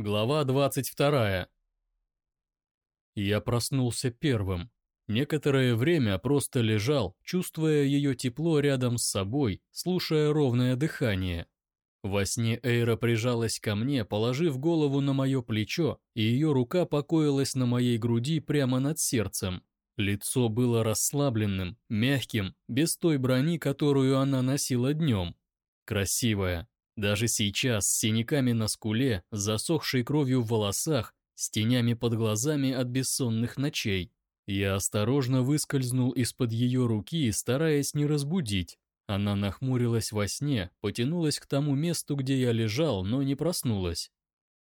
Глава 22. Я проснулся первым. Некоторое время просто лежал, чувствуя ее тепло рядом с собой, слушая ровное дыхание. Во сне Эйра прижалась ко мне, положив голову на мое плечо, и ее рука покоилась на моей груди прямо над сердцем. Лицо было расслабленным, мягким, без той брони, которую она носила днем. Красивая, даже сейчас, с синяками на скуле, засохшей кровью в волосах, с тенями под глазами от бессонных ночей. Я осторожно выскользнул из-под ее руки, стараясь не разбудить. Она нахмурилась во сне, потянулась к тому месту, где я лежал, но не проснулась.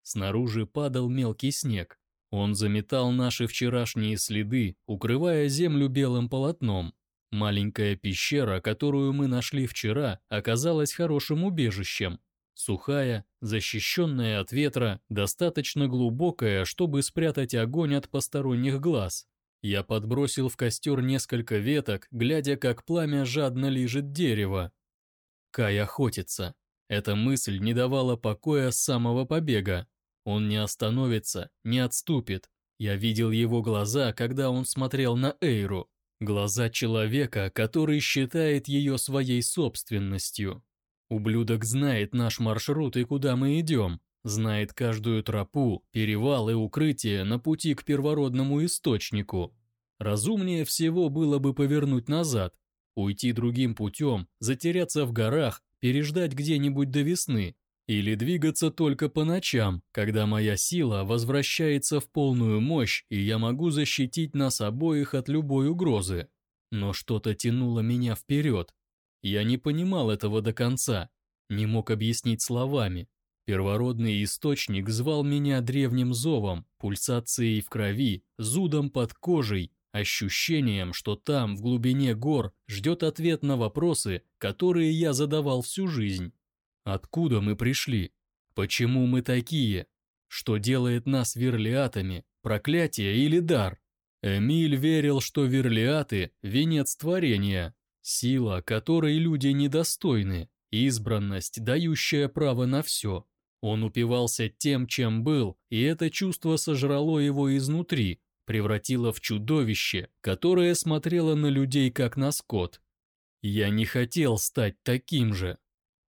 Снаружи падал мелкий снег. Он заметал наши вчерашние следы, укрывая землю белым полотном. Маленькая пещера, которую мы нашли вчера, оказалась хорошим убежищем. Сухая, защищенная от ветра, достаточно глубокая, чтобы спрятать огонь от посторонних глаз. Я подбросил в костер несколько веток, глядя, как пламя жадно лижет дерево. Кай охотится. Эта мысль не давала покоя с самого побега. Он не остановится, не отступит. Я видел его глаза, когда он смотрел на Эйру. Глаза человека, который считает ее своей собственностью. Ублюдок знает наш маршрут и куда мы идем, знает каждую тропу, перевал и укрытие на пути к первородному источнику. Разумнее всего было бы повернуть назад, уйти другим путем, затеряться в горах, переждать где-нибудь до весны, или двигаться только по ночам, когда моя сила возвращается в полную мощь, и я могу защитить нас обоих от любой угрозы. Но что-то тянуло меня вперед. Я не понимал этого до конца, не мог объяснить словами. Первородный источник звал меня древним зовом, пульсацией в крови, зудом под кожей, ощущением, что там, в глубине гор, ждет ответ на вопросы, которые я задавал всю жизнь. Откуда мы пришли? Почему мы такие? Что делает нас верлиатами? Проклятие или дар? Эмиль верил, что верлиаты – венец творения, сила, которой люди недостойны, избранность, дающая право на все. Он упивался тем, чем был, и это чувство сожрало его изнутри, превратило в чудовище, которое смотрело на людей как на скот. Я не хотел стать таким же.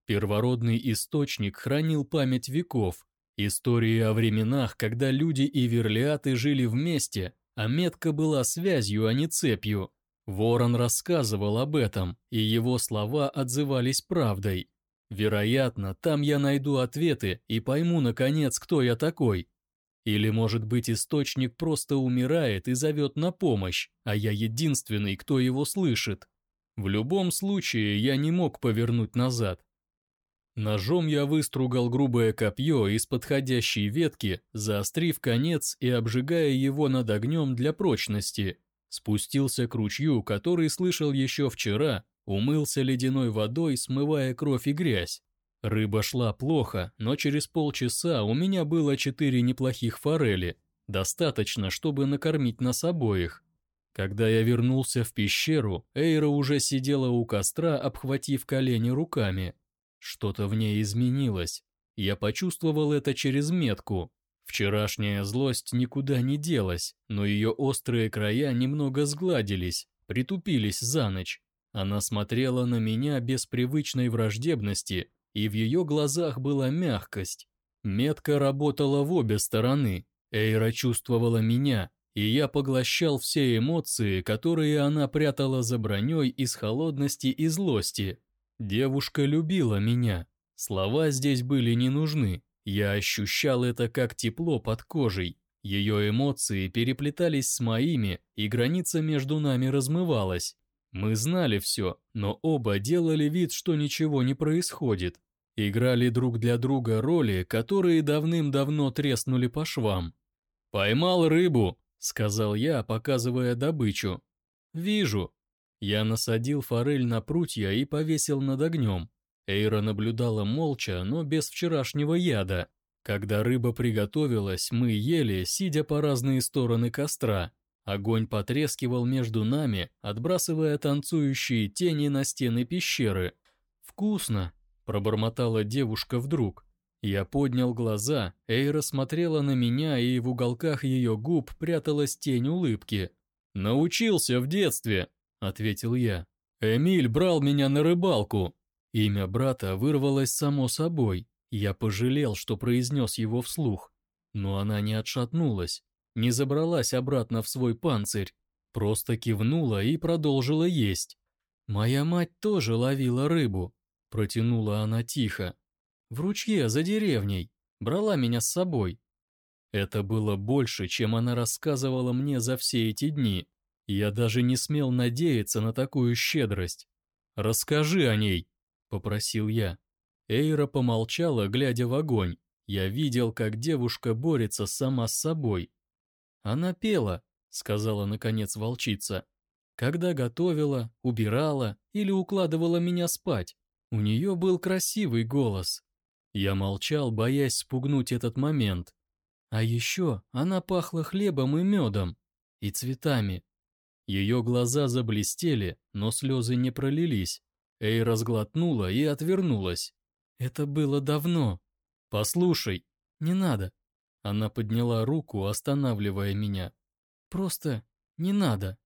Первородный источник хранил память веков, истории о временах, когда люди и верлиаты жили вместе, а метка была связью, а не цепью. Ворон рассказывал об этом, и его слова отзывались правдой. Вероятно, там я найду ответы и пойму, наконец, кто я такой. Или, может быть, источник просто умирает и зовет на помощь, а я единственный, кто его слышит. В любом случае, я не мог повернуть назад. Ножом я выстругал грубое копье из подходящей ветки, заострив конец и обжигая его над огнем для прочности. Спустился к ручью, который слышал еще вчера, умылся ледяной водой, смывая кровь и грязь. Рыба шла плохо, но через полчаса у меня было четыре неплохих форели, достаточно, чтобы накормить нас обоих. Когда я вернулся в пещеру, Эйра уже сидела у костра, обхватив колени руками. Что-то в ней изменилось. Я почувствовал это через метку. Вчерашняя злость никуда не делась, но ее острые края немного сгладились, притупились за ночь. Она смотрела на меня без привычной враждебности, и в ее глазах была мягкость. Метка работала в обе стороны. Эйра чувствовала меня, и я поглощал все эмоции, которые она прятала за броней из холодности и злости. Девушка любила меня. Слова здесь были не нужны. Я ощущал это как тепло под кожей. Ее эмоции переплетались с моими, и граница между нами размывалась. Мы знали все, но оба делали вид, что ничего не происходит. Играли друг для друга роли, которые давным-давно треснули по швам. «Поймал рыбу», — сказал я, показывая добычу. «Вижу», я насадил форель на прутья и повесил над огнем. Эйра наблюдала молча, но без вчерашнего яда. Когда рыба приготовилась, мы ели, сидя по разные стороны костра. Огонь потрескивал между нами, отбрасывая танцующие тени на стены пещеры. «Вкусно!» – пробормотала девушка вдруг. Я поднял глаза, Эйра смотрела на меня, и в уголках ее губ пряталась тень улыбки. «Научился в детстве», — ответил я. «Эмиль брал меня на рыбалку». Имя брата вырвалось само собой. Я пожалел, что произнес его вслух. Но она не отшатнулась, не забралась обратно в свой панцирь, просто кивнула и продолжила есть. «Моя мать тоже ловила рыбу», — протянула она тихо. В ручье за деревней. Брала меня с собой. Это было больше, чем она рассказывала мне за все эти дни. Я даже не смел надеяться на такую щедрость. «Расскажи о ней», — попросил я. Эйра помолчала, глядя в огонь. Я видел, как девушка борется сама с собой. «Она пела», — сказала наконец волчица. «Когда готовила, убирала или укладывала меня спать. У нее был красивый голос, я молчал, боясь спугнуть этот момент. А еще она пахла хлебом и медом, и цветами. Ее глаза заблестели, но слезы не пролились. Эй разглотнула и отвернулась. Это было давно. «Послушай, не надо». Она подняла руку, останавливая меня. «Просто не надо».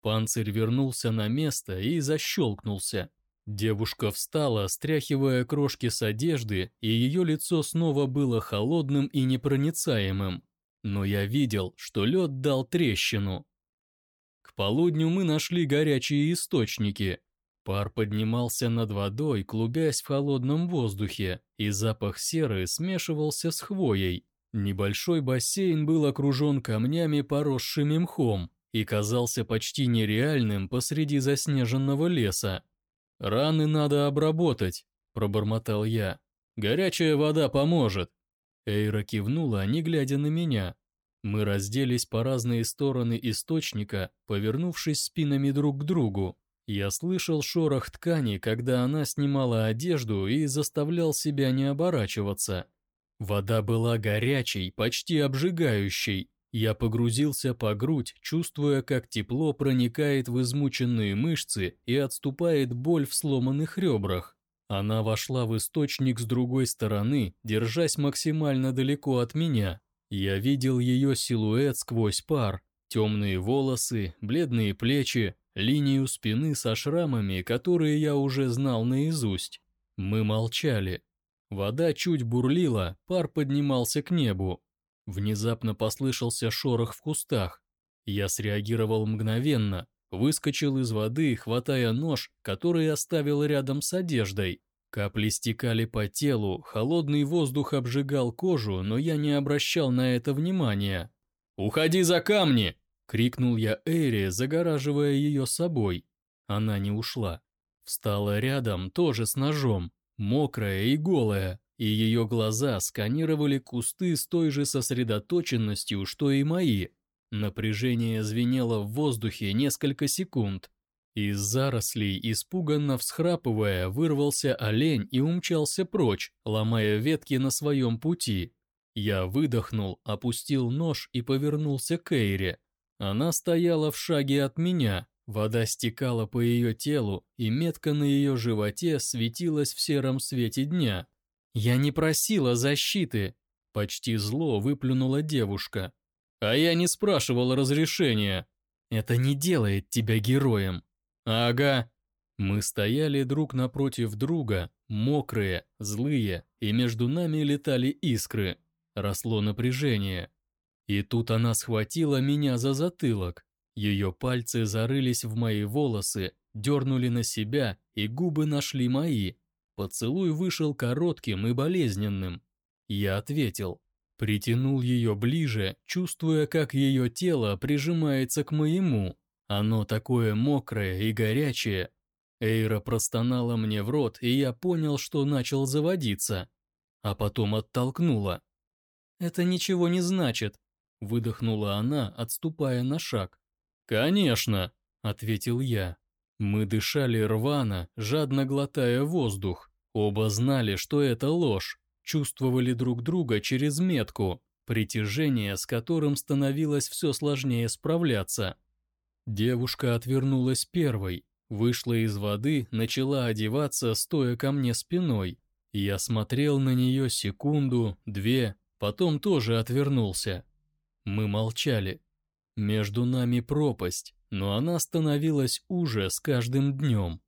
Панцирь вернулся на место и защелкнулся. Девушка встала, стряхивая крошки с одежды, и ее лицо снова было холодным и непроницаемым. Но я видел, что лед дал трещину. К полудню мы нашли горячие источники. Пар поднимался над водой, клубясь в холодном воздухе, и запах серы смешивался с хвоей. Небольшой бассейн был окружен камнями, поросшими мхом, и казался почти нереальным посреди заснеженного леса. «Раны надо обработать», – пробормотал я. «Горячая вода поможет». Эйра кивнула, не глядя на меня. Мы разделись по разные стороны источника, повернувшись спинами друг к другу. Я слышал шорох ткани, когда она снимала одежду и заставлял себя не оборачиваться. Вода была горячей, почти обжигающей. Я погрузился по грудь, чувствуя, как тепло проникает в измученные мышцы и отступает боль в сломанных ребрах. Она вошла в источник с другой стороны, держась максимально далеко от меня. Я видел ее силуэт сквозь пар, темные волосы, бледные плечи, линию спины со шрамами, которые я уже знал наизусть. Мы молчали. Вода чуть бурлила, пар поднимался к небу. Внезапно послышался шорох в кустах. Я среагировал мгновенно, выскочил из воды, хватая нож, который оставил рядом с одеждой. Капли стекали по телу, холодный воздух обжигал кожу, но я не обращал на это внимания. «Уходи за камни!» — крикнул я Эри, загораживая ее собой. Она не ушла. Встала рядом, тоже с ножом, мокрая и голая и ее глаза сканировали кусты с той же сосредоточенностью, что и мои. Напряжение звенело в воздухе несколько секунд. Из зарослей, испуганно всхрапывая, вырвался олень и умчался прочь, ломая ветки на своем пути. Я выдохнул, опустил нож и повернулся к Эйре. Она стояла в шаге от меня, вода стекала по ее телу, и метка на ее животе светилась в сером свете дня. «Я не просила защиты», — почти зло выплюнула девушка. «А я не спрашивал разрешения». «Это не делает тебя героем». «Ага». Мы стояли друг напротив друга, мокрые, злые, и между нами летали искры. Росло напряжение. И тут она схватила меня за затылок. Ее пальцы зарылись в мои волосы, дернули на себя, и губы нашли мои. Поцелуй вышел коротким и болезненным. Я ответил. Притянул ее ближе, чувствуя, как ее тело прижимается к моему. Оно такое мокрое и горячее. Эйра простонала мне в рот, и я понял, что начал заводиться. А потом оттолкнула. «Это ничего не значит», — выдохнула она, отступая на шаг. «Конечно», — ответил я. Мы дышали рвано, жадно глотая воздух. Оба знали, что это ложь, чувствовали друг друга через метку, притяжение, с которым становилось все сложнее справляться. Девушка отвернулась первой, вышла из воды, начала одеваться, стоя ко мне спиной. Я смотрел на нее секунду, две, потом тоже отвернулся. Мы молчали. Между нами пропасть, но она становилась уже с каждым днем.